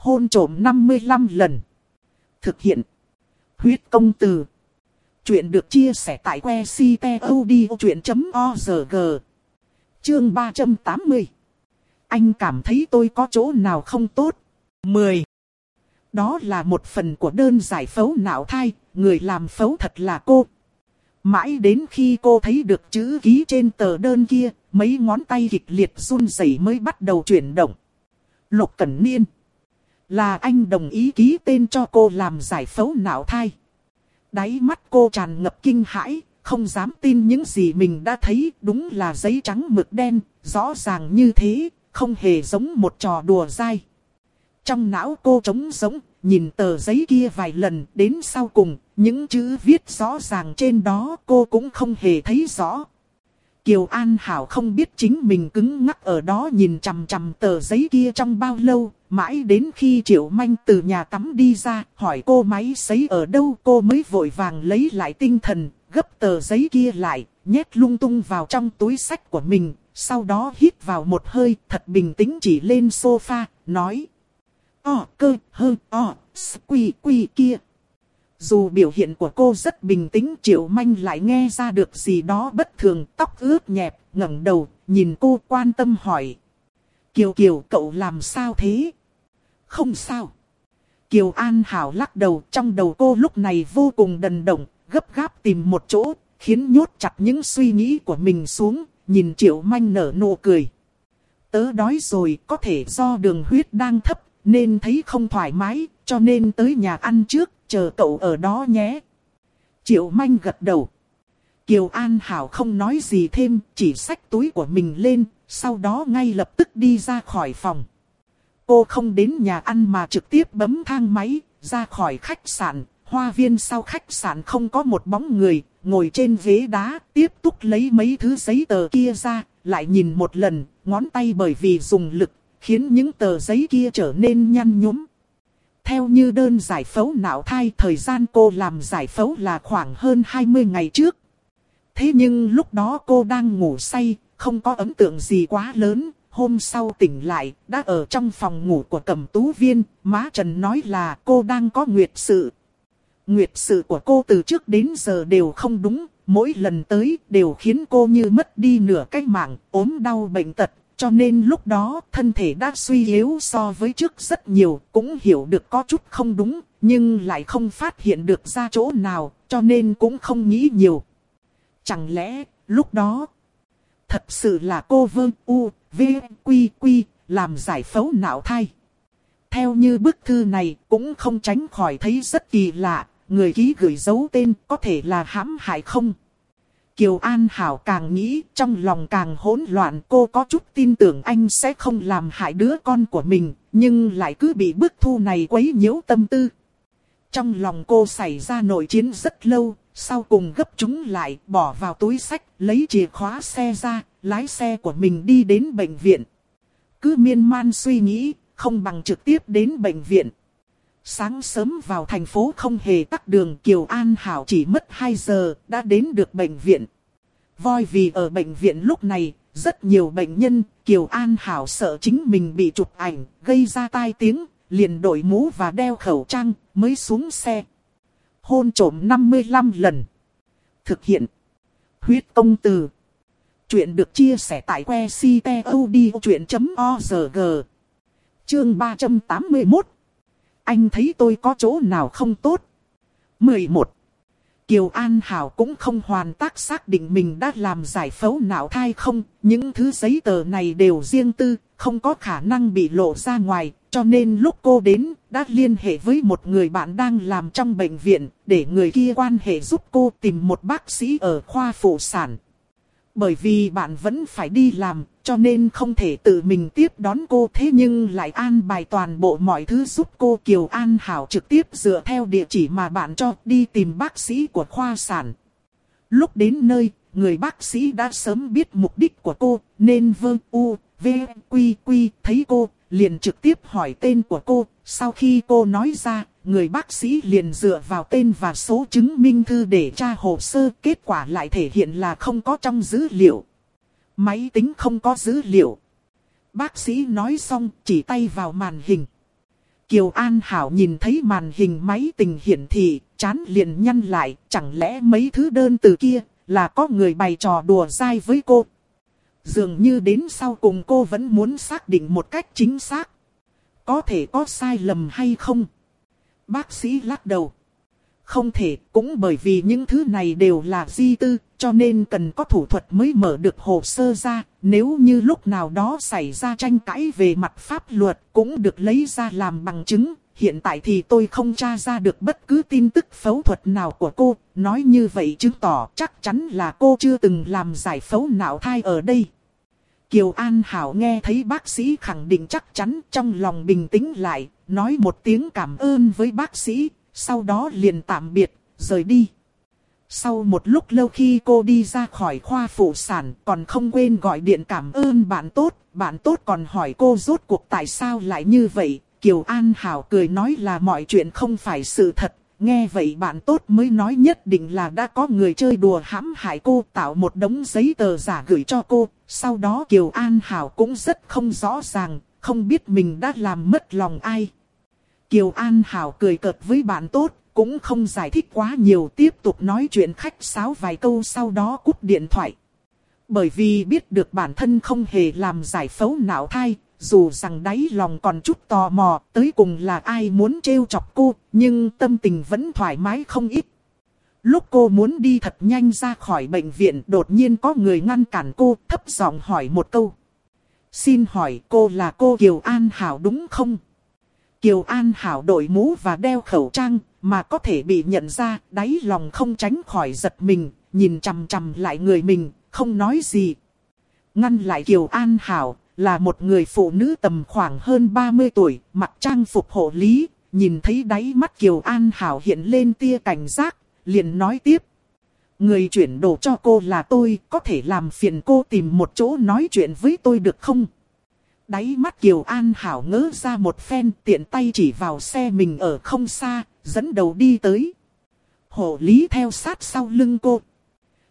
hôn trổm 55 lần. Thực hiện. Huyết công từ. Chuyện được chia sẻ tại que ctod.org. Chương 380. Anh cảm thấy tôi có chỗ nào không tốt. 10. Đó là một phần của đơn giải phẫu não thai, người làm phẫu thật là cô. Mãi đến khi cô thấy được chữ ký trên tờ đơn kia, mấy ngón tay kịch liệt run rẩy mới bắt đầu chuyển động. Lục Cẩn Niên. Là anh đồng ý ký tên cho cô làm giải phẫu não thai. Đáy mắt cô tràn ngập kinh hãi, không dám tin những gì mình đã thấy. Đúng là giấy trắng mực đen, rõ ràng như thế, không hề giống một trò đùa dai. Trong não cô trống giống, nhìn tờ giấy kia vài lần, đến sau cùng, những chữ viết rõ ràng trên đó cô cũng không hề thấy rõ. Kiều An Hảo không biết chính mình cứng ngắc ở đó nhìn chằm chằm tờ giấy kia trong bao lâu, mãi đến khi Triệu Manh từ nhà tắm đi ra, hỏi cô máy sấy ở đâu cô mới vội vàng lấy lại tinh thần, gấp tờ giấy kia lại, nhét lung tung vào trong túi sách của mình, sau đó hít vào một hơi, thật bình tĩnh chỉ lên sofa, nói. O cơ hơ o, quy quy kia. Dù biểu hiện của cô rất bình tĩnh Triệu Manh lại nghe ra được gì đó bất thường, tóc ướt nhẹp, ngẩng đầu, nhìn cô quan tâm hỏi. Kiều Kiều cậu làm sao thế? Không sao. Kiều An Hảo lắc đầu trong đầu cô lúc này vô cùng đần động, gấp gáp tìm một chỗ, khiến nhốt chặt những suy nghĩ của mình xuống, nhìn Triệu Manh nở nụ cười. Tớ đói rồi, có thể do đường huyết đang thấp, nên thấy không thoải mái, cho nên tới nhà ăn trước, chờ cậu ở đó nhé. Triệu Manh gật đầu. Kiều An Hảo không nói gì thêm, chỉ xách túi của mình lên, sau đó ngay lập tức đi ra khỏi phòng. Cô không đến nhà ăn mà trực tiếp bấm thang máy, ra khỏi khách sạn. Hoa viên sau khách sạn không có một bóng người, ngồi trên ghế đá, tiếp tục lấy mấy thứ giấy tờ kia ra, lại nhìn một lần, ngón tay bởi vì dùng lực, khiến những tờ giấy kia trở nên nhăn nhúm. Theo như đơn giải phẫu não thai thời gian cô làm giải phẫu là khoảng hơn 20 ngày trước. Thế nhưng lúc đó cô đang ngủ say, không có ấn tượng gì quá lớn. Hôm sau tỉnh lại, đã ở trong phòng ngủ của cẩm tú viên, má Trần nói là cô đang có nguyệt sự. Nguyệt sự của cô từ trước đến giờ đều không đúng, mỗi lần tới đều khiến cô như mất đi nửa cái mạng, ốm đau bệnh tật, cho nên lúc đó thân thể đã suy yếu so với trước rất nhiều, cũng hiểu được có chút không đúng, nhưng lại không phát hiện được ra chỗ nào, cho nên cũng không nghĩ nhiều. Chẳng lẽ, lúc đó, thật sự là cô vương u, v, quy quy, làm giải phẫu não thai. Theo như bức thư này cũng không tránh khỏi thấy rất kỳ lạ, người ký gửi dấu tên có thể là hãm hại không. Kiều An Hảo càng nghĩ trong lòng càng hỗn loạn cô có chút tin tưởng anh sẽ không làm hại đứa con của mình, nhưng lại cứ bị bức thu này quấy nhiễu tâm tư. Trong lòng cô xảy ra nội chiến rất lâu, sau cùng gấp chúng lại bỏ vào túi sách, lấy chìa khóa xe ra, lái xe của mình đi đến bệnh viện. Cứ miên man suy nghĩ, không bằng trực tiếp đến bệnh viện. Sáng sớm vào thành phố không hề tắt đường Kiều An Hảo chỉ mất 2 giờ đã đến được bệnh viện. Voi vì ở bệnh viện lúc này, rất nhiều bệnh nhân, Kiều An Hảo sợ chính mình bị chụp ảnh, gây ra tai tiếng, liền đổi mũ và đeo khẩu trang, mới xuống xe. Hôn trổm 55 lần. Thực hiện. Huyết công từ. Chuyện được chia sẻ tại que ctod.org. Chương 381 anh thấy tôi có chỗ nào không tốt. 11. Kiều An Hảo cũng không hoàn tác xác định mình đã làm giải phẫu não thai không, những thứ giấy tờ này đều riêng tư, không có khả năng bị lộ ra ngoài, cho nên lúc cô đến, đã liên hệ với một người bạn đang làm trong bệnh viện, để người kia quan hệ giúp cô tìm một bác sĩ ở khoa phụ sản. Bởi vì bạn vẫn phải đi làm, cho nên không thể tự mình tiếp đón cô thế nhưng lại an bài toàn bộ mọi thứ giúp cô Kiều An Hảo trực tiếp dựa theo địa chỉ mà bạn cho đi tìm bác sĩ của khoa sản. Lúc đến nơi, người bác sĩ đã sớm biết mục đích của cô, nên vương u, v, quy quy thấy cô, liền trực tiếp hỏi tên của cô. Sau khi cô nói ra, người bác sĩ liền dựa vào tên và số chứng minh thư để tra hồ sơ. Kết quả lại thể hiện là không có trong dữ liệu. Máy tính không có dữ liệu. Bác sĩ nói xong chỉ tay vào màn hình. Kiều An Hảo nhìn thấy màn hình máy tình hiển thị, chán liền nhăn lại, chẳng lẽ mấy thứ đơn từ kia là có người bày trò đùa dai với cô. Dường như đến sau cùng cô vẫn muốn xác định một cách chính xác. Có thể có sai lầm hay không? Bác sĩ lắc đầu. Không thể, cũng bởi vì những thứ này đều là di tư, cho nên cần có thủ thuật mới mở được hồ sơ ra. Nếu như lúc nào đó xảy ra tranh cãi về mặt pháp luật cũng được lấy ra làm bằng chứng. Hiện tại thì tôi không tra ra được bất cứ tin tức phẫu thuật nào của cô. Nói như vậy chứng tỏ chắc chắn là cô chưa từng làm giải phẫu não thai ở đây. Kiều An Hảo nghe thấy bác sĩ khẳng định chắc chắn trong lòng bình tĩnh lại, nói một tiếng cảm ơn với bác sĩ, sau đó liền tạm biệt, rời đi. Sau một lúc lâu khi cô đi ra khỏi khoa phụ sản còn không quên gọi điện cảm ơn bạn tốt, bạn tốt còn hỏi cô rốt cuộc tại sao lại như vậy. Kiều An Hảo cười nói là mọi chuyện không phải sự thật, nghe vậy bạn tốt mới nói nhất định là đã có người chơi đùa hãm hại cô tạo một đống giấy tờ giả gửi cho cô. Sau đó Kiều An Hảo cũng rất không rõ ràng, không biết mình đã làm mất lòng ai. Kiều An Hảo cười cợt với bạn tốt, cũng không giải thích quá nhiều tiếp tục nói chuyện khách sáo vài câu sau đó cúp điện thoại. Bởi vì biết được bản thân không hề làm giải phẫu não thai, dù rằng đáy lòng còn chút tò mò tới cùng là ai muốn trêu chọc cô, nhưng tâm tình vẫn thoải mái không ít. Lúc cô muốn đi thật nhanh ra khỏi bệnh viện đột nhiên có người ngăn cản cô thấp giọng hỏi một câu. Xin hỏi cô là cô Kiều An Hảo đúng không? Kiều An Hảo đội mũ và đeo khẩu trang, mà có thể bị nhận ra, đáy lòng không tránh khỏi giật mình, nhìn chằm chằm lại người mình, không nói gì. Ngăn lại Kiều An Hảo, là một người phụ nữ tầm khoảng hơn 30 tuổi, mặc trang phục hộ lý, nhìn thấy đáy mắt Kiều An Hảo hiện lên tia cảnh giác, liền nói tiếp. Người chuyển đồ cho cô là tôi, có thể làm phiền cô tìm một chỗ nói chuyện với tôi được không? đáy mắt Kiều An Hảo ngỡ ra một phen tiện tay chỉ vào xe mình ở không xa, dẫn đầu đi tới. Hộ lý theo sát sau lưng cô.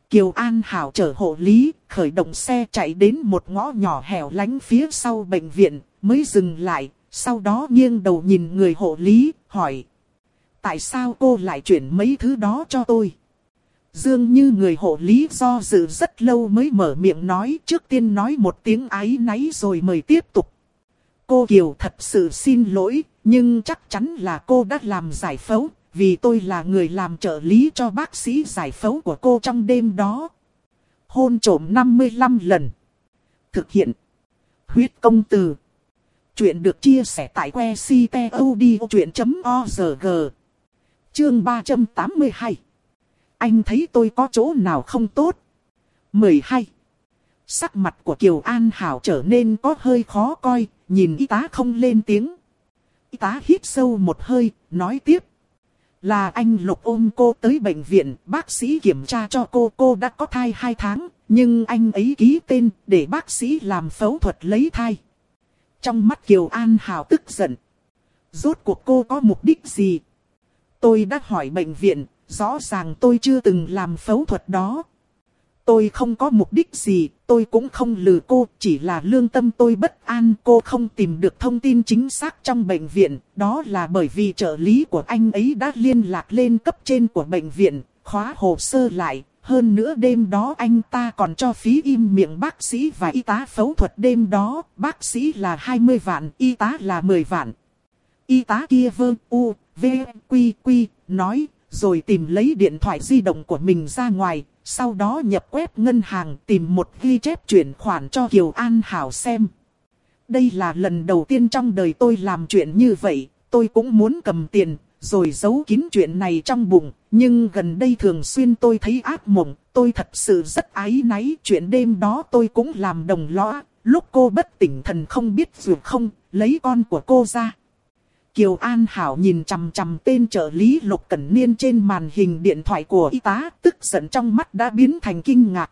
Kiều An Hảo chở hộ lý, khởi động xe chạy đến một ngõ nhỏ hẻo lánh phía sau bệnh viện, mới dừng lại, sau đó nghiêng đầu nhìn người hộ lý, hỏi. Tại sao cô lại chuyển mấy thứ đó cho tôi? Dương như người hộ lý do dự rất lâu mới mở miệng nói trước tiên nói một tiếng ái náy rồi mời tiếp tục. Cô Kiều thật sự xin lỗi, nhưng chắc chắn là cô đã làm giải phẫu, vì tôi là người làm trợ lý cho bác sĩ giải phẫu của cô trong đêm đó. Hôn trổm 55 lần. Thực hiện. Huyết công từ. Chuyện được chia sẻ tại que ctod.org. Chương 382 anh thấy tôi có chỗ nào không tốt. 12. Sắc mặt của Kiều An Hảo trở nên có hơi khó coi, nhìn y tá không lên tiếng. Y tá hít sâu một hơi, nói tiếp. Là anh Lục ôm cô tới bệnh viện, bác sĩ kiểm tra cho cô, cô đã có thai 2 tháng, nhưng anh ấy ký tên để bác sĩ làm phẫu thuật lấy thai. Trong mắt Kiều An Hảo tức giận. Rốt cuộc cô có mục đích gì? Tôi đã hỏi bệnh viện, Rõ ràng tôi chưa từng làm phẫu thuật đó. Tôi không có mục đích gì, tôi cũng không lừa cô, chỉ là lương tâm tôi bất an. Cô không tìm được thông tin chính xác trong bệnh viện, đó là bởi vì trợ lý của anh ấy đã liên lạc lên cấp trên của bệnh viện, khóa hồ sơ lại. Hơn nữa đêm đó anh ta còn cho phí im miệng bác sĩ và y tá phẫu thuật đêm đó, bác sĩ là 20 vạn, y tá là 10 vạn. Y tá kia vơ u, v, quy quy, nói rồi tìm lấy điện thoại di động của mình ra ngoài, sau đó nhập web ngân hàng tìm một ghi chép chuyển khoản cho Kiều An Hảo xem. Đây là lần đầu tiên trong đời tôi làm chuyện như vậy, tôi cũng muốn cầm tiền, rồi giấu kín chuyện này trong bụng. Nhưng gần đây thường xuyên tôi thấy ác mộng, tôi thật sự rất ái náy. Chuyện đêm đó tôi cũng làm đồng lõa, lúc cô bất tỉnh thần không biết dù không, lấy con của cô ra. Kiều An Hảo nhìn chằm chằm tên trợ lý Lục Cẩn Niên trên màn hình điện thoại của y tá, tức giận trong mắt đã biến thành kinh ngạc.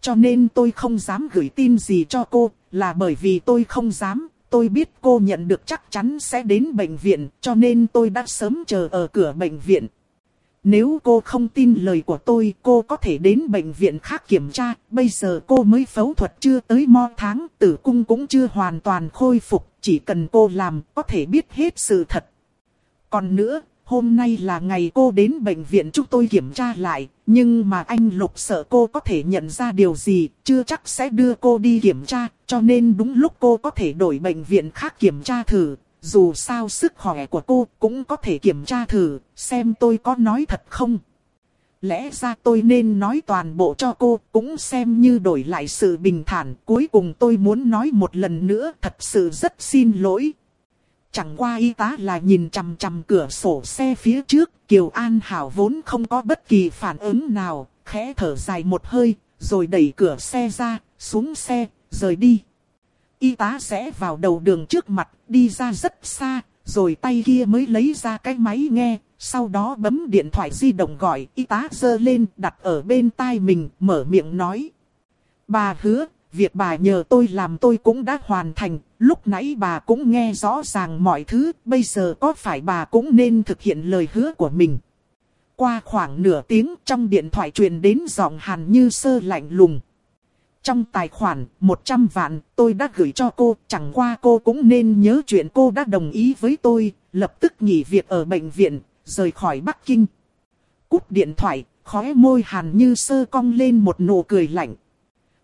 Cho nên tôi không dám gửi tin gì cho cô, là bởi vì tôi không dám, tôi biết cô nhận được chắc chắn sẽ đến bệnh viện, cho nên tôi đã sớm chờ ở cửa bệnh viện. Nếu cô không tin lời của tôi, cô có thể đến bệnh viện khác kiểm tra. Bây giờ cô mới phẫu thuật chưa tới mo tháng, tử cung cũng chưa hoàn toàn khôi phục. Chỉ cần cô làm, có thể biết hết sự thật. Còn nữa, hôm nay là ngày cô đến bệnh viện chúng tôi kiểm tra lại. Nhưng mà anh Lục sợ cô có thể nhận ra điều gì, chưa chắc sẽ đưa cô đi kiểm tra. Cho nên đúng lúc cô có thể đổi bệnh viện khác kiểm tra thử, dù sao sức khỏe của cô cũng có thể kiểm tra thử, xem tôi có nói thật không. Lẽ ra tôi nên nói toàn bộ cho cô, cũng xem như đổi lại sự bình thản. Cuối cùng tôi muốn nói một lần nữa, thật sự rất xin lỗi. Chẳng qua y tá là nhìn chằm chằm cửa sổ xe phía trước, Kiều An Hảo vốn không có bất kỳ phản ứng nào, khẽ thở dài một hơi, rồi đẩy cửa xe ra, xuống xe, rời đi. Y tá sẽ vào đầu đường trước mặt, đi ra rất xa, rồi tay kia mới lấy ra cái máy nghe, sau đó bấm điện thoại di động gọi, y tá giơ lên, đặt ở bên tai mình, mở miệng nói. Bà hứa, việc bà nhờ tôi làm tôi cũng đã hoàn thành, lúc nãy bà cũng nghe rõ ràng mọi thứ, bây giờ có phải bà cũng nên thực hiện lời hứa của mình. Qua khoảng nửa tiếng trong điện thoại truyền đến giọng hàn như sơ lạnh lùng. Trong tài khoản 100 vạn tôi đã gửi cho cô, chẳng qua cô cũng nên nhớ chuyện cô đã đồng ý với tôi, lập tức nghỉ việc ở bệnh viện, rời khỏi Bắc Kinh. Cúp điện thoại, khóe môi hàn như sơ cong lên một nụ cười lạnh.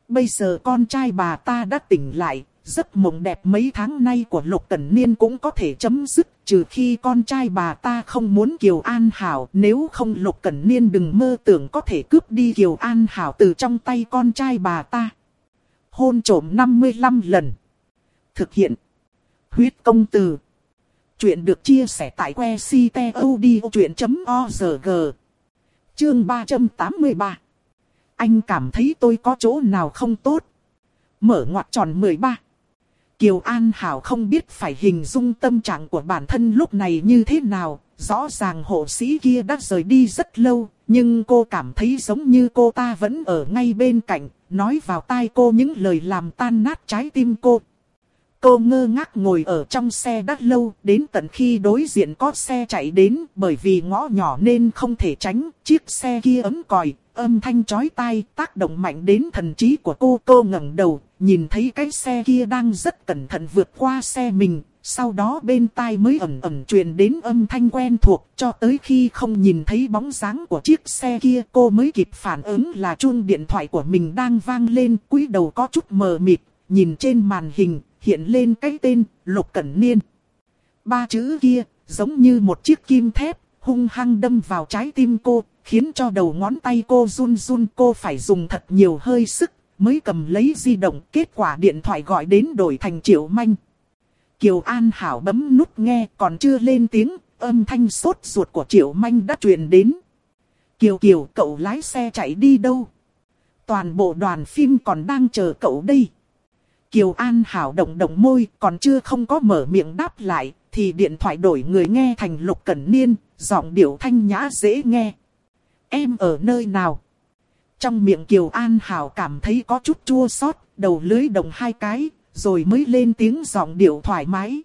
Bây giờ con trai bà ta đã tỉnh lại, giấc mộng đẹp mấy tháng nay của Lục Cẩn Niên cũng có thể chấm dứt, trừ khi con trai bà ta không muốn Kiều An Hảo, nếu không Lục Cẩn Niên đừng mơ tưởng có thể cướp đi Kiều An Hảo từ trong tay con trai bà ta. Hôn trổm 55 lần. Thực hiện. Huyết công từ. Chuyện được chia sẻ tại que ctod.org. Chương 383. Anh cảm thấy tôi có chỗ nào không tốt. Mở ngoặt tròn 13. Kiều An Hảo không biết phải hình dung tâm trạng của bản thân lúc này như thế nào. Rõ ràng hộ sĩ kia đã rời đi rất lâu, nhưng cô cảm thấy giống như cô ta vẫn ở ngay bên cạnh, nói vào tai cô những lời làm tan nát trái tim cô. Cô ngơ ngác ngồi ở trong xe đã lâu, đến tận khi đối diện có xe chạy đến, bởi vì ngõ nhỏ nên không thể tránh, chiếc xe kia ấm còi, âm thanh chói tai, tác động mạnh đến thần trí của cô. Cô ngẩng đầu, nhìn thấy cái xe kia đang rất cẩn thận vượt qua xe mình, sau đó bên tai mới ẩm ẩm truyền đến âm thanh quen thuộc, cho tới khi không nhìn thấy bóng dáng của chiếc xe kia cô mới kịp phản ứng là chuông điện thoại của mình đang vang lên, cúi đầu có chút mờ mịt, nhìn trên màn hình, hiện lên cái tên, Lục Cẩn Niên. Ba chữ kia, giống như một chiếc kim thép, hung hăng đâm vào trái tim cô, khiến cho đầu ngón tay cô run run cô phải dùng thật nhiều hơi sức, mới cầm lấy di động, kết quả điện thoại gọi đến đổi thành triệu manh. Kiều An Hảo bấm nút nghe còn chưa lên tiếng, âm thanh sốt ruột của Triệu Manh đã truyền đến. Kiều Kiều cậu lái xe chạy đi đâu? Toàn bộ đoàn phim còn đang chờ cậu đây. Kiều An Hảo động động môi còn chưa không có mở miệng đáp lại, thì điện thoại đổi người nghe thành Lục Cẩn Niên, giọng điệu thanh nhã dễ nghe. Em ở nơi nào? Trong miệng Kiều An Hảo cảm thấy có chút chua xót, đầu lưới đồng hai cái, rồi mới lên tiếng giọng điệu thoải mái.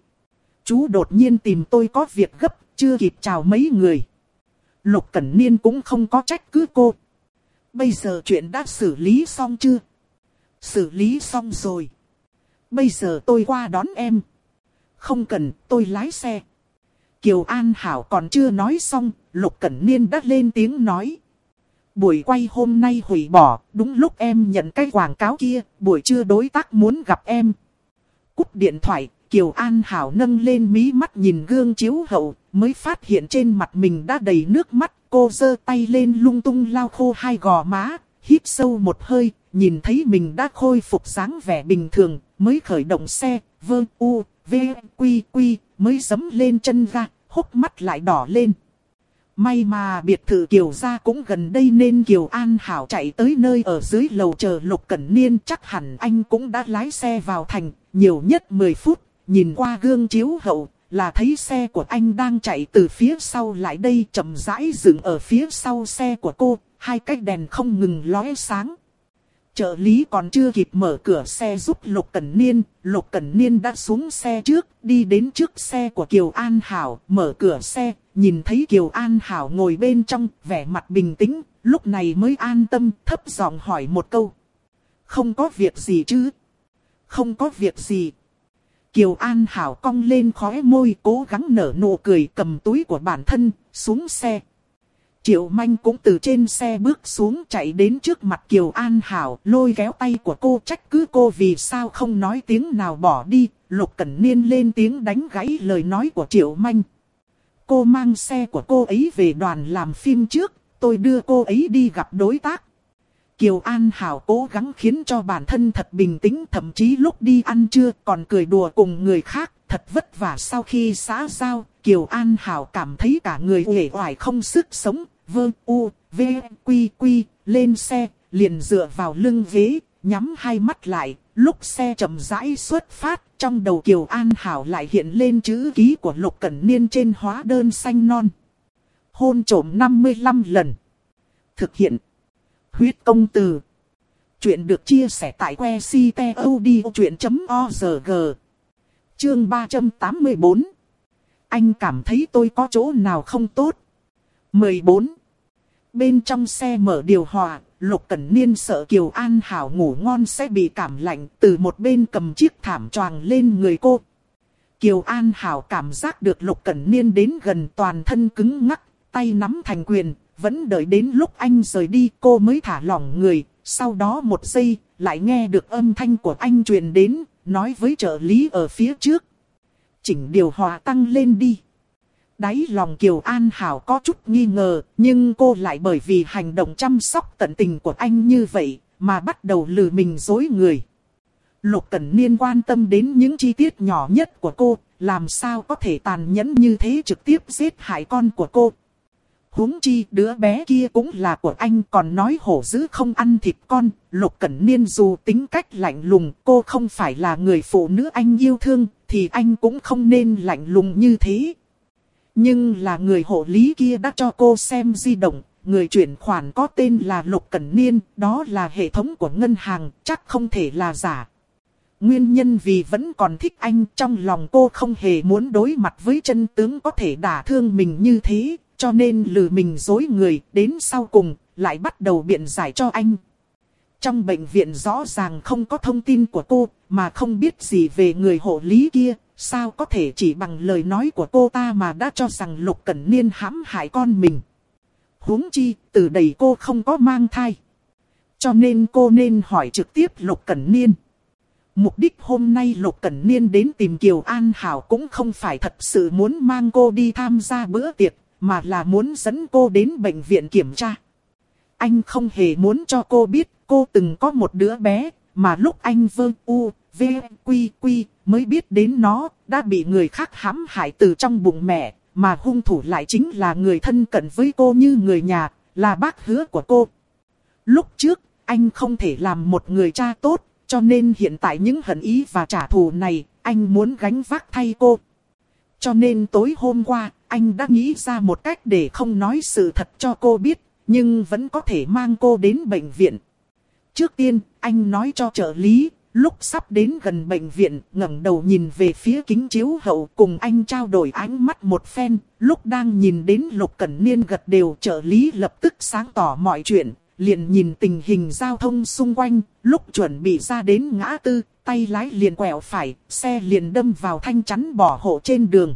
Chú đột nhiên tìm tôi có việc gấp, chưa kịp chào mấy người. Lục Cẩn Niên cũng không có trách cứ cô. Bây giờ chuyện đã xử lý xong chưa? Xử lý xong rồi. Bây giờ tôi qua đón em. Không cần, tôi lái xe. Kiều An Hảo còn chưa nói xong, Lục Cẩn Niên đã lên tiếng nói. Buổi quay hôm nay hủy bỏ, đúng lúc em nhận cái quảng cáo kia, buổi trưa đối tác muốn gặp em. Cúp điện thoại, Kiều An Hảo nâng lên mí mắt nhìn gương chiếu hậu, mới phát hiện trên mặt mình đã đầy nước mắt. Cô giơ tay lên lung tung lau khô hai gò má, hít sâu một hơi, nhìn thấy mình đã khôi phục dáng vẻ bình thường, mới khởi động xe, vơ u, v, quy quy, mới dấm lên chân ga, hốc mắt lại đỏ lên. May mà biệt thự Kiều gia cũng gần đây nên Kiều An Hảo chạy tới nơi ở dưới lầu chờ Lục Cẩn Niên chắc hẳn anh cũng đã lái xe vào thành, nhiều nhất 10 phút, nhìn qua gương chiếu hậu, là thấy xe của anh đang chạy từ phía sau lại đây chậm rãi dừng ở phía sau xe của cô, hai cái đèn không ngừng lóe sáng. Trợ lý còn chưa kịp mở cửa xe giúp Lục Cẩn Niên, Lục Cẩn Niên đã xuống xe trước, đi đến trước xe của Kiều An Hảo, mở cửa xe, nhìn thấy Kiều An Hảo ngồi bên trong, vẻ mặt bình tĩnh, lúc này mới an tâm, thấp giọng hỏi một câu. Không có việc gì chứ? Không có việc gì. Kiều An Hảo cong lên khóe môi cố gắng nở nụ cười cầm túi của bản thân, xuống xe. Triệu Manh cũng từ trên xe bước xuống chạy đến trước mặt Kiều An Hảo, lôi kéo tay của cô trách cứ cô vì sao không nói tiếng nào bỏ đi, Lục Cẩn Niên lên tiếng đánh gãy lời nói của Triệu Manh. Cô mang xe của cô ấy về đoàn làm phim trước, tôi đưa cô ấy đi gặp đối tác. Kiều An Hảo cố gắng khiến cho bản thân thật bình tĩnh thậm chí lúc đi ăn trưa còn cười đùa cùng người khác, thật vất vả sau khi xã giao, Kiều An Hảo cảm thấy cả người uể oải không sức sống, vơ u, v, quy quy, lên xe, liền dựa vào lưng ghế, nhắm hai mắt lại, lúc xe chậm rãi xuất phát, trong đầu Kiều An Hảo lại hiện lên chữ ký của Lục Cẩn Niên trên hóa đơn xanh non. Hôn trổm 55 lần. Thực hiện. Huyết công từ. Chuyện được chia sẻ tại que ctod.org. Chương 384. Anh cảm thấy tôi có chỗ nào không tốt. 14. Bên trong xe mở điều hòa, Lục Cẩn Niên sợ Kiều An Hảo ngủ ngon sẽ bị cảm lạnh, từ một bên cầm chiếc thảm choàng lên người cô. Kiều An Hảo cảm giác được Lục Cẩn Niên đến gần toàn thân cứng ngắc, tay nắm thành quyền, vẫn đợi đến lúc anh rời đi cô mới thả lỏng người, sau đó một giây, lại nghe được âm thanh của anh truyền đến, nói với trợ lý ở phía trước. Chỉnh điều hòa tăng lên đi. Đáy lòng Kiều An Hảo có chút nghi ngờ, nhưng cô lại bởi vì hành động chăm sóc tận tình của anh như vậy, mà bắt đầu lừa mình dối người. Lục Cẩn Niên quan tâm đến những chi tiết nhỏ nhất của cô, làm sao có thể tàn nhẫn như thế trực tiếp giết hại con của cô. huống chi đứa bé kia cũng là của anh còn nói hổ dữ không ăn thịt con. Lục Cẩn Niên dù tính cách lạnh lùng cô không phải là người phụ nữ anh yêu thương thì anh cũng không nên lạnh lùng như thế. Nhưng là người hộ lý kia đã cho cô xem di động, người chuyển khoản có tên là Lục Cẩn Niên, đó là hệ thống của ngân hàng, chắc không thể là giả. Nguyên nhân vì vẫn còn thích anh trong lòng cô không hề muốn đối mặt với chân tướng có thể đả thương mình như thế, cho nên lừa mình dối người, đến sau cùng, lại bắt đầu biện giải cho anh. Trong bệnh viện rõ ràng không có thông tin của cô, mà không biết gì về người hộ lý kia, Sao có thể chỉ bằng lời nói của cô ta mà đã cho rằng Lục Cẩn Niên hãm hại con mình. huống chi, từ đầy cô không có mang thai. Cho nên cô nên hỏi trực tiếp Lục Cẩn Niên. Mục đích hôm nay Lục Cẩn Niên đến tìm Kiều An Hảo cũng không phải thật sự muốn mang cô đi tham gia bữa tiệc, mà là muốn dẫn cô đến bệnh viện kiểm tra. Anh không hề muốn cho cô biết cô từng có một đứa bé, mà lúc anh vơ u, v, quy quy, mới biết đến nó, đã bị người khác hãm hại từ trong bụng mẹ, mà hung thủ lại chính là người thân cận với cô như người nhà, là bác hứa của cô. Lúc trước, anh không thể làm một người cha tốt, cho nên hiện tại những hận ý và trả thù này, anh muốn gánh vác thay cô. Cho nên tối hôm qua, anh đã nghĩ ra một cách để không nói sự thật cho cô biết, nhưng vẫn có thể mang cô đến bệnh viện. Trước tiên, anh nói cho trợ lý, Lúc sắp đến gần bệnh viện, ngẩng đầu nhìn về phía kính chiếu hậu cùng anh trao đổi ánh mắt một phen. Lúc đang nhìn đến Lục Cẩn Niên gật đều trợ lý lập tức sáng tỏ mọi chuyện. Liền nhìn tình hình giao thông xung quanh, lúc chuẩn bị ra đến ngã tư, tay lái liền quẹo phải, xe liền đâm vào thanh chắn bỏ hộ trên đường.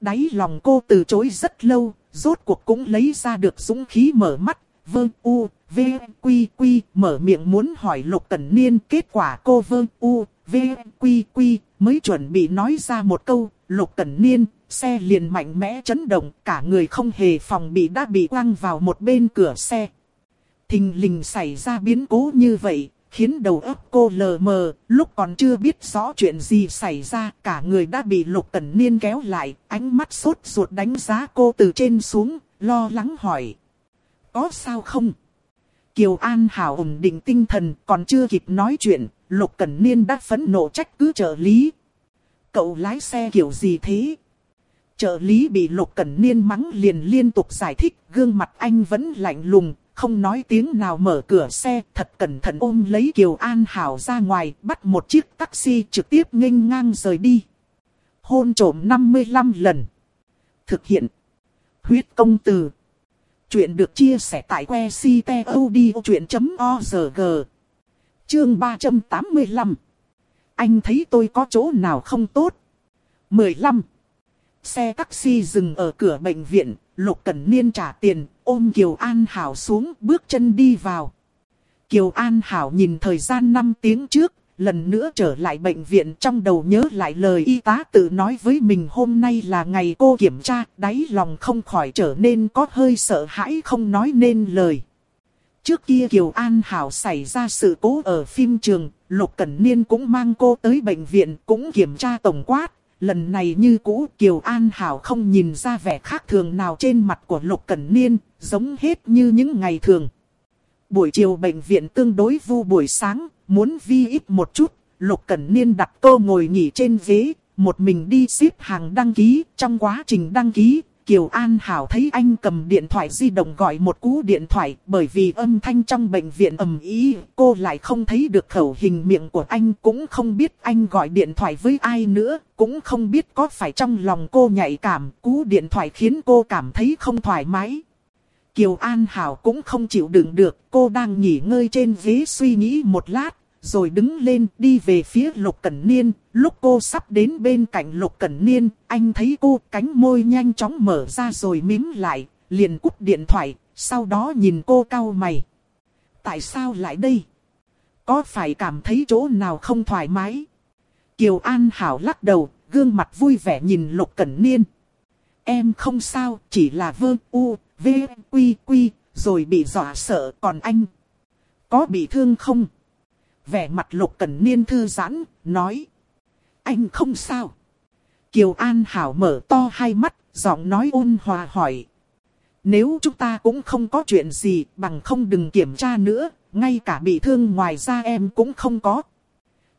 Đáy lòng cô từ chối rất lâu, rốt cuộc cũng lấy ra được dũng khí mở mắt, vương u, v, quy quy, mở miệng muốn hỏi Lục Cẩn Niên kết quả cô vương u, v, quy quy, mới chuẩn bị nói ra một câu, Lục Cẩn Niên, xe liền mạnh mẽ chấn động, cả người không hề phòng bị đã bị quăng vào một bên cửa xe. Thình lình xảy ra biến cố như vậy, khiến đầu óc cô lờ mờ, lúc còn chưa biết rõ chuyện gì xảy ra, cả người đã bị Lục Cẩn Niên kéo lại, ánh mắt sốt ruột đánh giá cô từ trên xuống, lo lắng hỏi. Có sao không? Kiều An Hảo ổn định tinh thần còn chưa kịp nói chuyện, Lục Cẩn Niên đã phẫn nộ trách cứ trợ lý. Cậu lái xe kiểu gì thế? Trợ lý bị Lục Cẩn Niên mắng liền liên tục giải thích, gương mặt anh vẫn lạnh lùng, không nói tiếng nào mở cửa xe, thật cẩn thận ôm lấy Kiều An Hảo ra ngoài, bắt một chiếc taxi trực tiếp nghênh ngang rời đi. Hôn trổm 55 lần. Thực hiện. Huyết công từ. Chuyện được chia sẻ tại que ctod.org. Chương 385. Anh thấy tôi có chỗ nào không tốt? 15. Xe taxi dừng ở cửa bệnh viện, Lục Cẩn Niên trả tiền, ôm Kiều An Hảo xuống bước chân đi vào. Kiều An Hảo nhìn thời gian 5 tiếng trước, lần nữa trở lại bệnh viện trong đầu nhớ lại lời y tá tự nói với mình hôm nay là ngày cô kiểm tra, đáy lòng không khỏi trở nên có hơi sợ hãi không nói nên lời. Trước kia Kiều An Hảo xảy ra sự cố ở phim trường, Lục Cẩn Niên cũng mang cô tới bệnh viện cũng kiểm tra tổng quát. Lần này như cũ Kiều An Hảo không nhìn ra vẻ khác thường nào trên mặt của Lục Cẩn Niên, giống hết như những ngày thường. Buổi chiều bệnh viện tương đối vu buổi sáng, muốn vi ít một chút, Lục Cẩn Niên đặt cô ngồi nghỉ trên ghế, một mình đi xếp hàng đăng ký, trong quá trình đăng ký, Kiều An Hảo thấy anh cầm điện thoại di động gọi một cú điện thoại bởi vì âm thanh trong bệnh viện ầm ý, cô lại không thấy được khẩu hình miệng của anh cũng không biết anh gọi điện thoại với ai nữa, cũng không biết có phải trong lòng cô nhạy cảm, cú điện thoại khiến cô cảm thấy không thoải mái. Kiều An Hảo cũng không chịu đựng được, cô đang nghỉ ngơi trên ghế suy nghĩ một lát, rồi đứng lên đi về phía Lục Cẩn Niên. Lúc cô sắp đến bên cạnh Lục Cẩn Niên, anh thấy cô cánh môi nhanh chóng mở ra rồi mím lại, liền cúp điện thoại, sau đó nhìn cô cau mày. Tại sao lại đây? Có phải cảm thấy chỗ nào không thoải mái? Kiều An Hảo lắc đầu, gương mặt vui vẻ nhìn Lục Cẩn Niên. Em không sao, chỉ là vơ u, v, quy, quy, rồi bị dọa sợ, còn anh? Có bị thương không? Vẻ mặt lục cẩn niên thư giãn, nói. Anh không sao. Kiều An Hảo mở to hai mắt, giọng nói ôn hòa hỏi. Nếu chúng ta cũng không có chuyện gì, bằng không đừng kiểm tra nữa, ngay cả bị thương ngoài ra em cũng không có.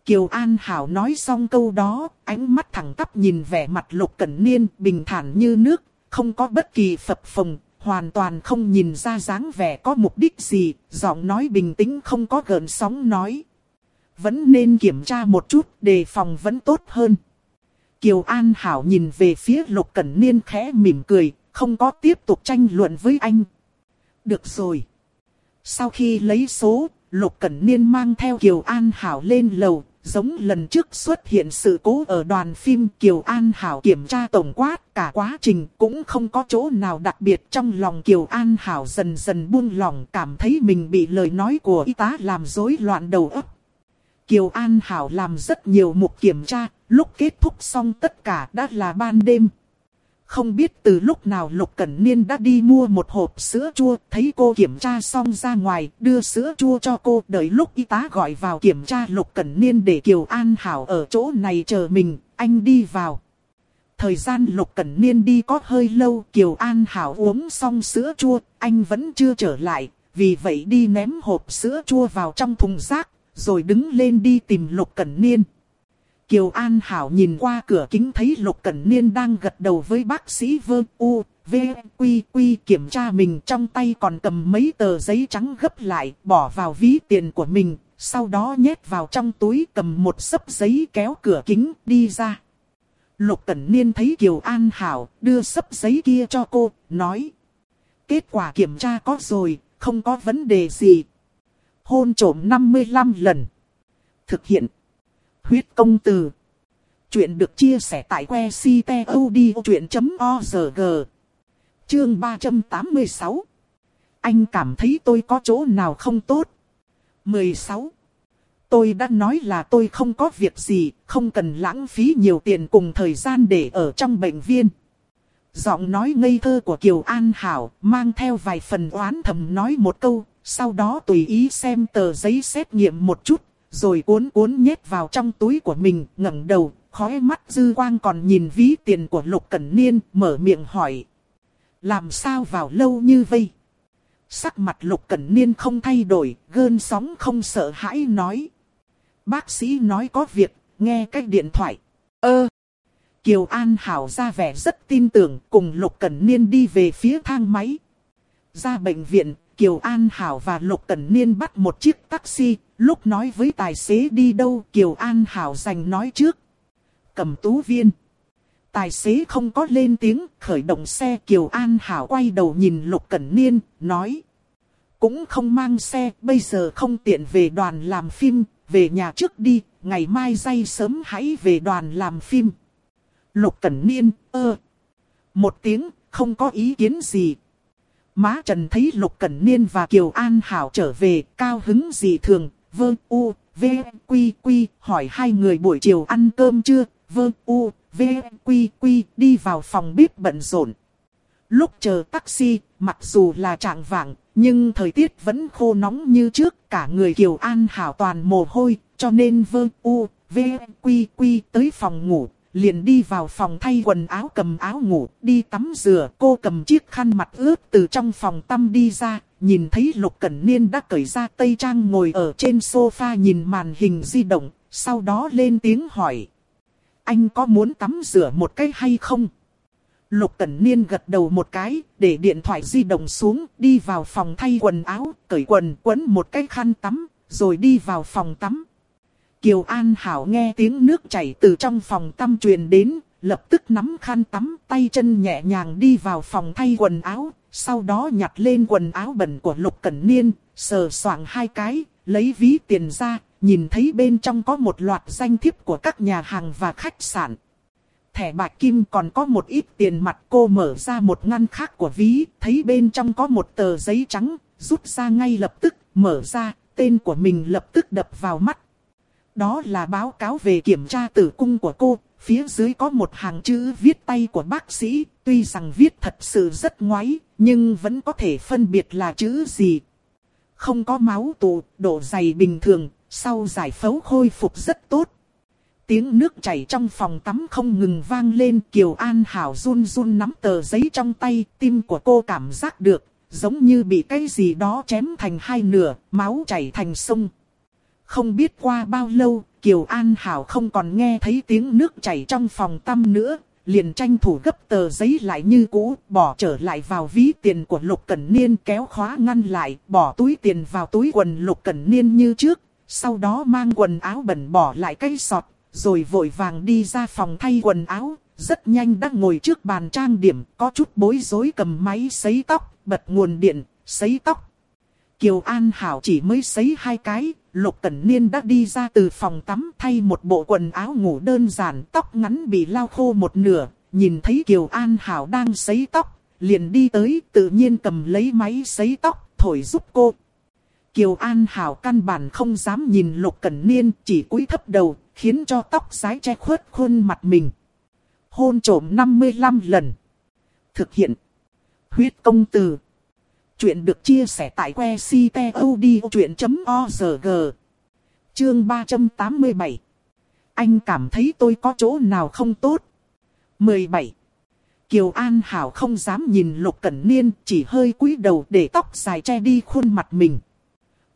Kiều An Hảo nói xong câu đó, ánh mắt thẳng tắp nhìn vẻ mặt lục cẩn niên, bình thản như nước, không có bất kỳ phập phồng, hoàn toàn không nhìn ra dáng vẻ có mục đích gì, giọng nói bình tĩnh không có gợn sóng nói vẫn nên kiểm tra một chút, đề phòng vẫn tốt hơn. Kiều An Hảo nhìn về phía Lục Cẩn Niên khẽ mỉm cười, không có tiếp tục tranh luận với anh. Được rồi. Sau khi lấy số, Lục Cẩn Niên mang theo Kiều An Hảo lên lầu, giống lần trước xuất hiện sự cố ở đoàn phim Kiều An Hảo kiểm tra tổng quát, cả quá trình cũng không có chỗ nào đặc biệt trong lòng Kiều An Hảo dần dần buông lòng cảm thấy mình bị lời nói của y tá làm rối loạn đầu óc. Kiều An Hảo làm rất nhiều mục kiểm tra, lúc kết thúc xong tất cả đã là ban đêm. Không biết từ lúc nào Lục Cẩn Niên đã đi mua một hộp sữa chua, thấy cô kiểm tra xong ra ngoài, đưa sữa chua cho cô, đợi lúc y tá gọi vào kiểm tra Lục Cẩn Niên để Kiều An Hảo ở chỗ này chờ mình, anh đi vào. Thời gian Lục Cẩn Niên đi có hơi lâu, Kiều An Hảo uống xong sữa chua, anh vẫn chưa trở lại, vì vậy đi ném hộp sữa chua vào trong thùng rác, rồi đứng lên đi tìm Lục Cẩn Niên. Kiều An Hảo nhìn qua cửa kính thấy Lục Cẩn Niên đang gật đầu với bác sĩ vương U, V, Quy, Quy kiểm tra mình trong tay còn cầm mấy tờ giấy trắng gấp lại, bỏ vào ví tiền của mình, sau đó nhét vào trong túi cầm một sấp giấy kéo cửa kính đi ra. Lục Cẩn Niên thấy Kiều An Hảo đưa sấp giấy kia cho cô, nói. Kết quả kiểm tra có rồi, không có vấn đề gì, hôn trổm 55 lần. Thực hiện. Huyết công từ. Chuyện được chia sẻ tại que ctod.org. Chương 386. Anh cảm thấy tôi có chỗ nào không tốt. 16. Tôi đã nói là tôi không có việc gì, không cần lãng phí nhiều tiền cùng thời gian để ở trong bệnh viện. Giọng nói ngây thơ của Kiều An Hảo mang theo vài phần oán thầm nói một câu, sau đó tùy ý xem tờ giấy xét nghiệm một chút, rồi cuốn cuốn nhét vào trong túi của mình, ngẩng đầu, khóe mắt dư quang còn nhìn ví tiền của Lục Cẩn Niên, mở miệng hỏi. Làm sao vào lâu như vây? Sắc mặt Lục Cẩn Niên không thay đổi, gơn sóng không sợ hãi nói. Bác sĩ nói có việc, nghe cách điện thoại. Ơ! Kiều An Hảo ra vẻ rất tin tưởng, cùng Lục Cẩn Niên đi về phía thang máy. Ra bệnh viện, Kiều An Hảo và Lục Cẩn Niên bắt một chiếc taxi, lúc nói với tài xế đi đâu Kiều An Hảo giành nói trước. Cầm tú viên. Tài xế không có lên tiếng, khởi động xe Kiều An Hảo quay đầu nhìn Lục Cẩn Niên, nói. Cũng không mang xe, bây giờ không tiện về đoàn làm phim, về nhà trước đi, ngày mai dây sớm hãy về đoàn làm phim. Lục Cẩn Niên, ơ. Một tiếng, không có ý kiến gì. Má Trần thấy Lục Cẩn Niên và Kiều An Hảo trở về, cao hứng gì thường, vơ u, v, quy quy, hỏi hai người buổi chiều ăn cơm chưa, vơ u, v, quy quy, đi vào phòng bếp bận rộn. Lúc chờ taxi, mặc dù là trạng vạng, nhưng thời tiết vẫn khô nóng như trước, cả người Kiều An Hảo toàn mồ hôi, cho nên vơ u, v, quy quy tới phòng ngủ, liền đi vào phòng thay quần áo cầm áo ngủ, đi tắm rửa. Cô cầm chiếc khăn mặt ướt từ trong phòng tắm đi ra, nhìn thấy Lục Cẩn Niên đã cởi ra tây trang ngồi ở trên sofa nhìn màn hình di động, sau đó lên tiếng hỏi. Anh có muốn tắm rửa một cái hay không? Lục Cẩn Niên gật đầu một cái, để điện thoại di động xuống, đi vào phòng thay quần áo, cởi quần, quấn một cái khăn tắm, rồi đi vào phòng tắm. Kiều An Hảo nghe tiếng nước chảy từ trong phòng tắm truyền đến, lập tức nắm khăn tắm, tay chân nhẹ nhàng đi vào phòng thay quần áo, sau đó nhặt lên quần áo bẩn của Lục Cẩn Niên, sờ soạng hai cái, lấy ví tiền ra, nhìn thấy bên trong có một loạt danh thiếp của các nhà hàng và khách sạn. Thẻ bạc kim còn có một ít tiền mặt cô mở ra một ngăn khác của ví, thấy bên trong có một tờ giấy trắng, rút ra ngay lập tức, mở ra, tên của mình lập tức đập vào mắt. Đó là báo cáo về kiểm tra tử cung của cô, phía dưới có một hàng chữ viết tay của bác sĩ, tuy rằng viết thật sự rất ngoáy, nhưng vẫn có thể phân biệt là chữ gì. Không có máu tụ, độ dày bình thường, sau giải phẫu khôi phục rất tốt. Tiếng nước chảy trong phòng tắm không ngừng vang lên Kiều An Hảo run run nắm tờ giấy trong tay, tim của cô cảm giác được, giống như bị cái gì đó chém thành hai nửa, máu chảy thành sông. Không biết qua bao lâu, Kiều An Hảo không còn nghe thấy tiếng nước chảy trong phòng tắm nữa, liền tranh thủ gấp tờ giấy lại như cũ, bỏ trở lại vào ví tiền của Lục Cẩn Niên kéo khóa ngăn lại, bỏ túi tiền vào túi quần Lục Cẩn Niên như trước, sau đó mang quần áo bẩn bỏ lại cái sọt, rồi vội vàng đi ra phòng thay quần áo, rất nhanh đã ngồi trước bàn trang điểm, có chút bối rối cầm máy sấy tóc, bật nguồn điện, sấy tóc. Kiều An Hảo chỉ mới sấy hai cái, Lục Cẩn Niên đã đi ra từ phòng tắm thay một bộ quần áo ngủ đơn giản, tóc ngắn bị lau khô một nửa, nhìn thấy Kiều An Hảo đang sấy tóc, liền đi tới tự nhiên cầm lấy máy sấy tóc, thổi giúp cô. Kiều An Hảo căn bản không dám nhìn Lục Cẩn Niên, chỉ cúi thấp đầu, khiến cho tóc rái che khuất khuôn mặt mình. Hôn trổm 55 lần. Thực hiện. Huyết công từ. Chuyện được chia sẻ tại que ctod.org. Chương 387. Anh cảm thấy tôi có chỗ nào không tốt. 17. Kiều An Hảo không dám nhìn Lục Cẩn Niên, chỉ hơi cúi đầu để tóc dài che đi khuôn mặt mình.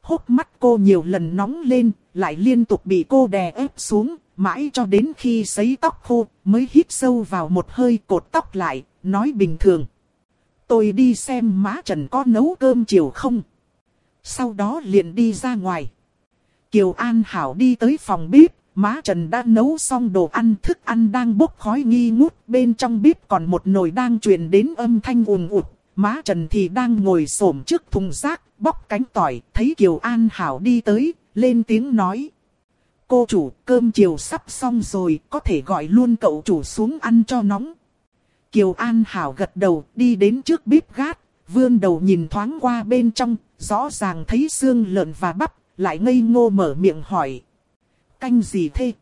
Hốc mắt cô nhiều lần nóng lên, lại liên tục bị cô đè ép xuống, mãi cho đến khi sấy tóc khô, mới hít sâu vào một hơi cột tóc lại, nói bình thường. Tôi đi xem má Trần có nấu cơm chiều không. Sau đó liền đi ra ngoài. Kiều An Hảo đi tới phòng bếp, má Trần đã nấu xong đồ ăn thức ăn đang bốc khói nghi ngút. Bên trong bếp còn một nồi đang truyền đến âm thanh ùn ụt. Má Trần thì đang ngồi xổm trước thùng rác, bóc cánh tỏi, thấy Kiều An Hảo đi tới, lên tiếng nói. Cô chủ, cơm chiều sắp xong rồi, có thể gọi luôn cậu chủ xuống ăn cho nóng. Kiều An Hảo gật đầu, đi đến trước bếp gát, vươn đầu nhìn thoáng qua bên trong, rõ ràng thấy xương lợn và bắp, lại ngây ngô mở miệng hỏi. Canh gì thế?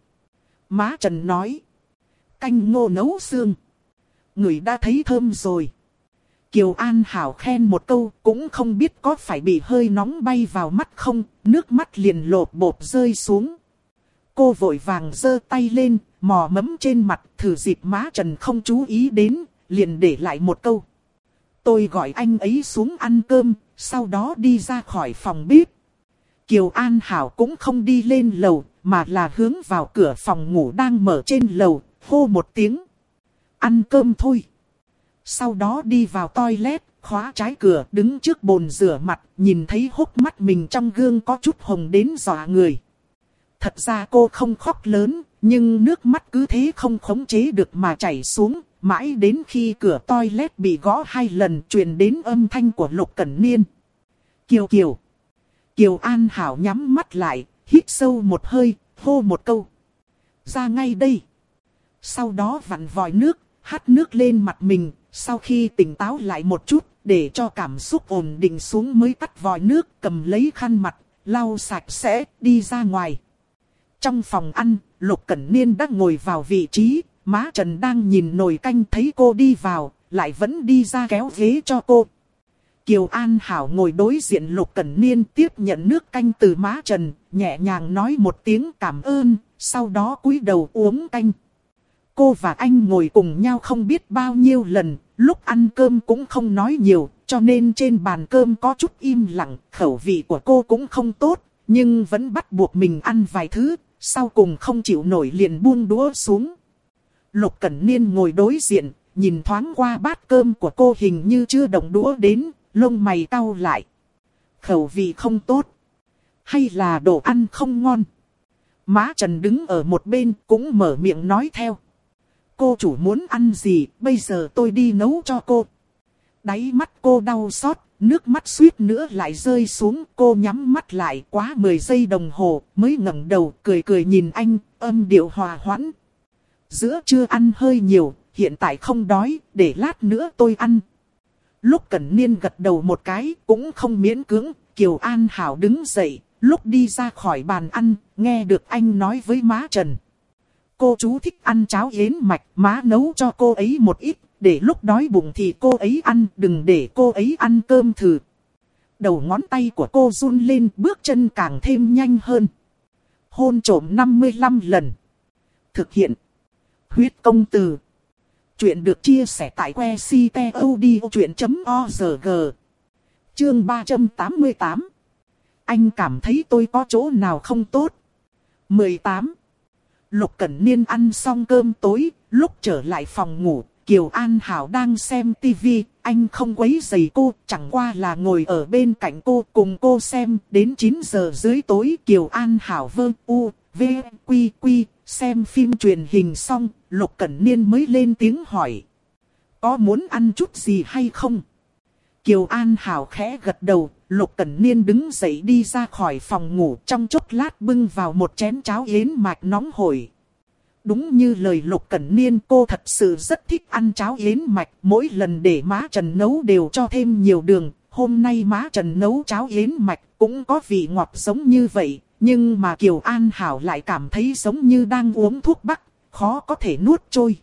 Má Trần nói. Canh ngô nấu xương. Người đã thấy thơm rồi. Kiều An Hảo khen một câu, cũng không biết có phải bị hơi nóng bay vào mắt không, nước mắt liền lột bột rơi xuống. Cô vội vàng giơ tay lên, mò mẫm trên mặt, thử dịp má Trần không chú ý đến, liền để lại một câu. Tôi gọi anh ấy xuống ăn cơm, sau đó đi ra khỏi phòng bếp. Kiều An Hảo cũng không đi lên lầu, mà là hướng vào cửa phòng ngủ đang mở trên lầu, hô một tiếng. Ăn cơm thôi. Sau đó đi vào toilet, khóa trái cửa đứng trước bồn rửa mặt, nhìn thấy hốc mắt mình trong gương có chút hồng đến dọa người. Thật ra cô không khóc lớn, nhưng nước mắt cứ thế không khống chế được mà chảy xuống, mãi đến khi cửa toilet bị gõ hai lần truyền đến âm thanh của Lục Cẩn Niên. Kiều Kiều. Kiều An Hảo nhắm mắt lại, hít sâu một hơi, hô một câu. Ra ngay đây. Sau đó vặn vòi nước, hắt nước lên mặt mình, sau khi tỉnh táo lại một chút, để cho cảm xúc ổn định xuống mới tắt vòi nước, cầm lấy khăn mặt, lau sạch sẽ, đi ra ngoài. Trong phòng ăn, Lục Cẩn Niên đang ngồi vào vị trí, má Trần đang nhìn nồi canh thấy cô đi vào, lại vẫn đi ra kéo ghế cho cô. Kiều An Hảo ngồi đối diện Lục Cẩn Niên tiếp nhận nước canh từ má Trần, nhẹ nhàng nói một tiếng cảm ơn, sau đó cúi đầu uống canh. Cô và anh ngồi cùng nhau không biết bao nhiêu lần, lúc ăn cơm cũng không nói nhiều, cho nên trên bàn cơm có chút im lặng, khẩu vị của cô cũng không tốt, nhưng vẫn bắt buộc mình ăn vài thứ, sau cùng không chịu nổi liền buông đũa xuống. Lục Cẩn Niên ngồi đối diện, nhìn thoáng qua bát cơm của cô hình như chưa động đũa đến, lông mày cau lại. Khẩu vị không tốt. Hay là đồ ăn không ngon. Má Trần đứng ở một bên cũng mở miệng nói theo. Cô chủ muốn ăn gì, bây giờ tôi đi nấu cho cô. Đáy mắt cô đau xót, nước mắt suýt nữa lại rơi xuống. Cô nhắm mắt lại quá 10 giây đồng hồ, mới ngẩng đầu cười cười nhìn anh, âm điệu hòa hoãn. Giữa chưa ăn hơi nhiều, hiện tại không đói, để lát nữa tôi ăn. Lúc Cẩn Niên gật đầu một cái, cũng không miễn cưỡng, Kiều An Hảo đứng dậy, lúc đi ra khỏi bàn ăn, nghe được anh nói với má Trần. Cô chú thích ăn cháo yến mạch, má nấu cho cô ấy một ít, để lúc đói bụng thì cô ấy ăn, đừng để cô ấy ăn cơm thử. Đầu ngón tay của cô run lên, bước chân càng thêm nhanh hơn. Hôn trổm 55 lần. Thực hiện. Huyết công từ. Chuyện được chia sẻ tại que ctod.org. Chương 388. Anh cảm thấy tôi có chỗ nào không tốt. 18. Lục Cẩn Niên ăn xong cơm tối, lúc trở lại phòng ngủ, Kiều An Hảo đang xem tivi, anh không quấy giày cô, chẳng qua là ngồi ở bên cạnh cô cùng cô xem, đến 9 giờ dưới tối Kiều An Hảo vơ u, v, quy quy, xem phim truyền hình xong, Lục Cẩn Niên mới lên tiếng hỏi. Có muốn ăn chút gì hay không? Kiều An Hảo khẽ gật đầu, Lục Cẩn Niên đứng dậy đi ra khỏi phòng ngủ trong chốc lát bưng vào một chén cháo yến mạch nóng hổi. Đúng như lời Lục Cẩn Niên cô thật sự rất thích ăn cháo yến mạch, mỗi lần để má Trần nấu đều cho thêm nhiều đường. Hôm nay má Trần nấu cháo yến mạch cũng có vị ngọt giống như vậy, nhưng mà Kiều An Hảo lại cảm thấy giống như đang uống thuốc bắc, khó có thể nuốt trôi.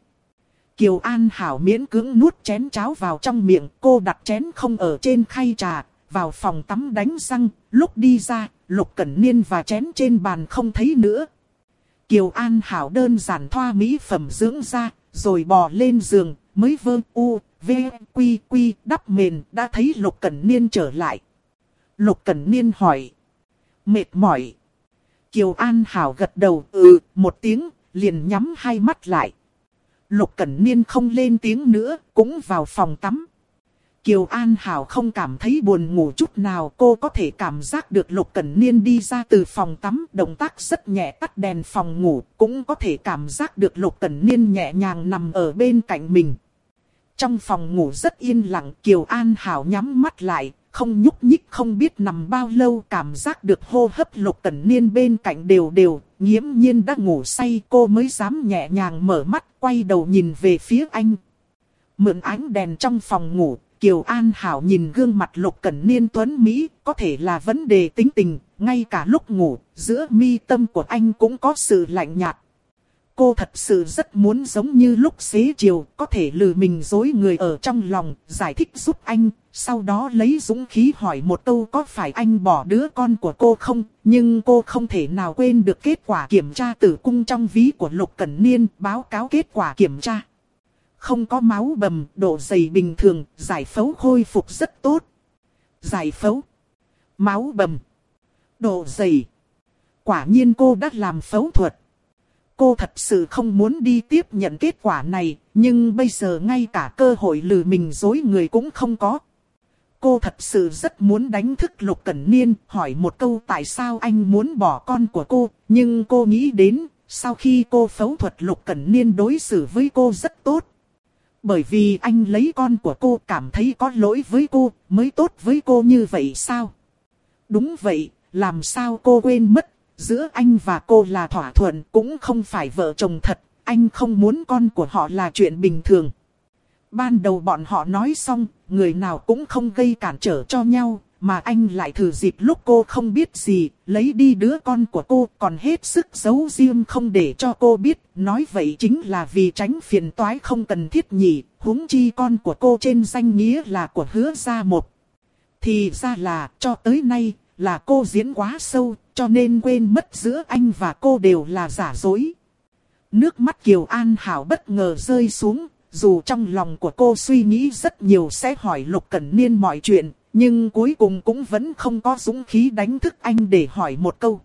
Kiều An Hảo miễn cưỡng nuốt chén cháo vào trong miệng, cô đặt chén không ở trên khay trà, vào phòng tắm đánh răng, lúc đi ra, Lục Cẩn Niên và chén trên bàn không thấy nữa. Kiều An Hảo đơn giản thoa mỹ phẩm dưỡng da, rồi bò lên giường, mới vơ u, v, quy quy, đắp mền, đã thấy Lục Cẩn Niên trở lại. Lục Cẩn Niên hỏi. Mệt mỏi. Kiều An Hảo gật đầu ừ, một tiếng, liền nhắm hai mắt lại. Lục Cẩn Niên không lên tiếng nữa, cũng vào phòng tắm. Kiều An Hảo không cảm thấy buồn ngủ chút nào, cô có thể cảm giác được Lục Cẩn Niên đi ra từ phòng tắm, động tác rất nhẹ tắt đèn phòng ngủ, cũng có thể cảm giác được Lục Cẩn Niên nhẹ nhàng nằm ở bên cạnh mình. Trong phòng ngủ rất yên lặng, Kiều An Hảo nhắm mắt lại, không nhúc nhích không biết nằm bao lâu cảm giác được hô hấp Lục Cẩn Niên bên cạnh đều đều, nghiễm nhiên đã ngủ say cô mới dám nhẹ nhàng mở mắt, quay đầu nhìn về phía anh. Mượn ánh đèn trong phòng ngủ, Kiều An Hảo nhìn gương mặt Lục Cẩn Niên Tuấn Mỹ, có thể là vấn đề tính tình, ngay cả lúc ngủ, giữa mi tâm của anh cũng có sự lạnh nhạt. Cô thật sự rất muốn giống như lúc xế chiều, có thể lừa mình dối người ở trong lòng, giải thích giúp anh, sau đó lấy dũng khí hỏi một câu có phải anh bỏ đứa con của cô không, nhưng cô không thể nào quên được kết quả kiểm tra tử cung trong ví của Lục Cẩn Niên, báo cáo kết quả kiểm tra không có máu bầm, độ dày bình thường, giải phẫu khôi phục rất tốt. Giải phẫu, máu bầm, độ dày. Quả nhiên cô đã làm phẫu thuật. Cô thật sự không muốn đi tiếp nhận kết quả này, nhưng bây giờ ngay cả cơ hội lừa mình dối người cũng không có. cô thật sự rất muốn đánh thức Lục Cẩn Niên, hỏi một câu tại sao anh muốn bỏ con của cô, nhưng cô nghĩ đến, sau khi cô phẫu thuật Lục Cẩn Niên đối xử với cô rất tốt. Bởi vì anh lấy con của cô cảm thấy có lỗi với cô, mới tốt với cô như vậy sao? Đúng vậy, làm sao cô quên mất, giữa anh và cô là thỏa thuận cũng không phải vợ chồng thật, anh không muốn con của họ là chuyện bình thường. Ban đầu bọn họ nói xong, người nào cũng không gây cản trở cho nhau, mà anh lại thử dịp lúc cô không biết gì, lấy đi đứa con của cô còn hết sức giấu riêng không để cho cô biết. Nói vậy chính là vì tránh phiền toái không cần thiết nhỉ, huống chi con của cô trên danh nghĩa là của hứa gia một. Thì ra là, cho tới nay, là cô diễn quá sâu, cho nên quên mất giữa anh và cô đều là giả dối. Nước mắt Kiều An Hảo bất ngờ rơi xuống, dù trong lòng của cô suy nghĩ rất nhiều sẽ hỏi Lục Cẩn Niên mọi chuyện, nhưng cuối cùng cũng vẫn không có dũng khí đánh thức anh để hỏi một câu.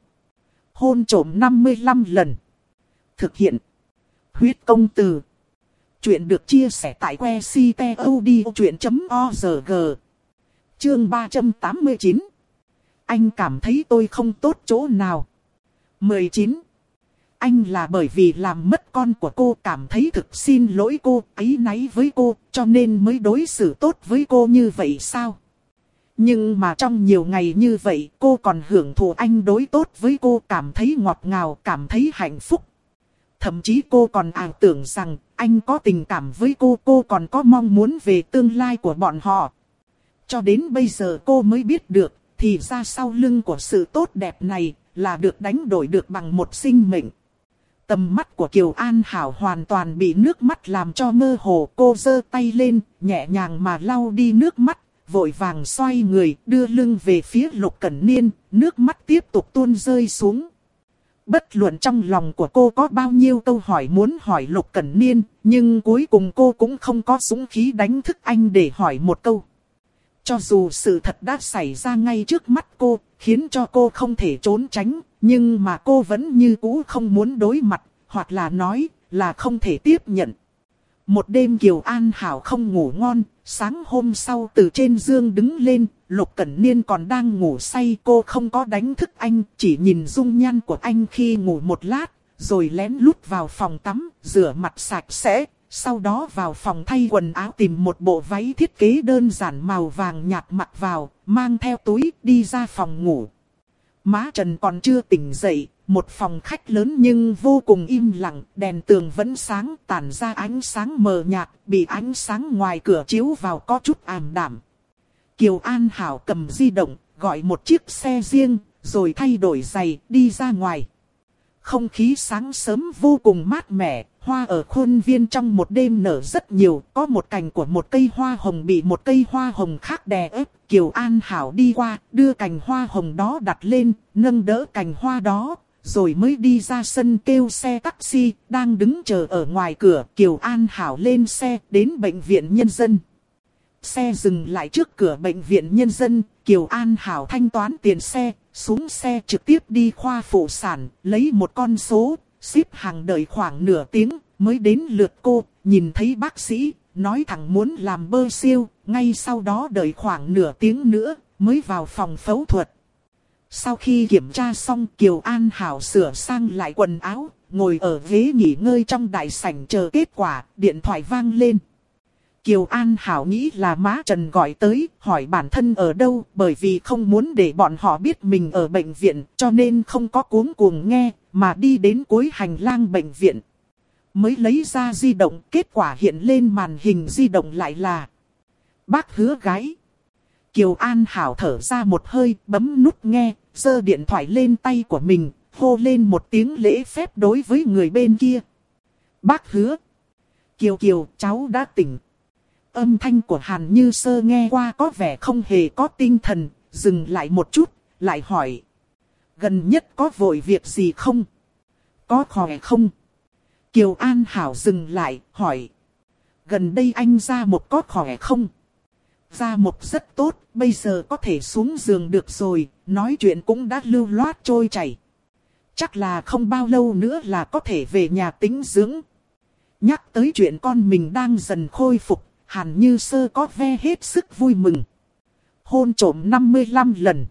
Hôn trổm 55 lần. Thực hiện. Huyết công từ. Chuyện được chia sẻ tại que ctod.org. Chương 389. Anh cảm thấy tôi không tốt chỗ nào. 19. Anh là bởi vì làm mất con của cô cảm thấy thực xin lỗi cô, ấy náy với cô, cho nên mới đối xử tốt với cô như vậy sao? Nhưng mà trong nhiều ngày như vậy cô còn hưởng thụ anh đối tốt với cô cảm thấy ngọt ngào, cảm thấy hạnh phúc. Thậm chí cô còn ảo tưởng rằng anh có tình cảm với cô, cô còn có mong muốn về tương lai của bọn họ. Cho đến bây giờ cô mới biết được, thì ra sau lưng của sự tốt đẹp này là được đánh đổi được bằng một sinh mệnh. Tầm mắt của Kiều An Hảo hoàn toàn bị nước mắt làm cho mơ hồ. Cô giơ tay lên, nhẹ nhàng mà lau đi nước mắt, vội vàng xoay người, đưa lưng về phía Lục Cẩn Niên, nước mắt tiếp tục tuôn rơi xuống. Bất luận trong lòng của cô có bao nhiêu câu hỏi muốn hỏi Lục Cẩn Niên, nhưng cuối cùng cô cũng không có súng khí đánh thức anh để hỏi một câu. Cho dù sự thật đã xảy ra ngay trước mắt cô, khiến cho cô không thể trốn tránh, nhưng mà cô vẫn như cũ không muốn đối mặt, hoặc là nói là không thể tiếp nhận. Một đêm Kiều An Hảo không ngủ ngon, sáng hôm sau từ trên giường đứng lên, Lục Cẩn Niên còn đang ngủ say cô không có đánh thức anh, chỉ nhìn dung nhan của anh khi ngủ một lát, rồi lén lút vào phòng tắm, rửa mặt sạch sẽ, sau đó vào phòng thay quần áo tìm một bộ váy thiết kế đơn giản màu vàng nhạt mặc vào, mang theo túi đi ra phòng ngủ. Má Trần còn chưa tỉnh dậy, một phòng khách lớn nhưng vô cùng im lặng, đèn tường vẫn sáng, tản ra ánh sáng mờ nhạt, bị ánh sáng ngoài cửa chiếu vào có chút ảm đạm. Kiều An Hảo cầm di động, gọi một chiếc xe riêng, rồi thay đổi giày, đi ra ngoài. Không khí sáng sớm vô cùng mát mẻ, hoa ở khuôn viên trong một đêm nở rất nhiều, có một cành của một cây hoa hồng bị một cây hoa hồng khác đè ép. Kiều An Hảo đi qua, đưa cành hoa hồng đó đặt lên, nâng đỡ cành hoa đó, rồi mới đi ra sân kêu xe taxi, đang đứng chờ ở ngoài cửa. Kiều An Hảo lên xe, đến bệnh viện nhân dân. Xe dừng lại trước cửa bệnh viện nhân dân, Kiều An Hảo thanh toán tiền xe, xuống xe trực tiếp đi khoa phụ sản, lấy một con số, xếp hàng đợi khoảng nửa tiếng, mới đến lượt cô, nhìn thấy bác sĩ, nói thẳng muốn làm bơ siêu, ngay sau đó đợi khoảng nửa tiếng nữa, mới vào phòng phẫu thuật. Sau khi kiểm tra xong Kiều An Hảo sửa sang lại quần áo, ngồi ở ghế nghỉ ngơi trong đại sảnh chờ kết quả, điện thoại vang lên. Kiều An Hảo nghĩ là má Trần gọi tới, hỏi bản thân ở đâu, bởi vì không muốn để bọn họ biết mình ở bệnh viện, cho nên không có cuống cuồng nghe, mà đi đến cuối hành lang bệnh viện. Mới lấy ra di động, kết quả hiện lên màn hình di động lại là Bác hứa gái. Kiều An Hảo thở ra một hơi, bấm nút nghe, giơ điện thoại lên tay của mình, hô lên một tiếng lễ phép đối với người bên kia. Bác hứa. Kiều Kiều, cháu đã tỉnh. Âm thanh của Hàn Như Sơ nghe qua có vẻ không hề có tinh thần, dừng lại một chút, lại hỏi. Gần nhất có vội việc gì không? Có khỏe không? Kiều An Hảo dừng lại, hỏi. Gần đây anh ra một có khỏe không? Ra một rất tốt, bây giờ có thể xuống giường được rồi, nói chuyện cũng đã lưu loát trôi chảy. Chắc là không bao lâu nữa là có thể về nhà tính dưỡng. Nhắc tới chuyện con mình đang dần khôi phục, hẳn như sơ có ve hết sức vui mừng. hôn trổm 55 lần.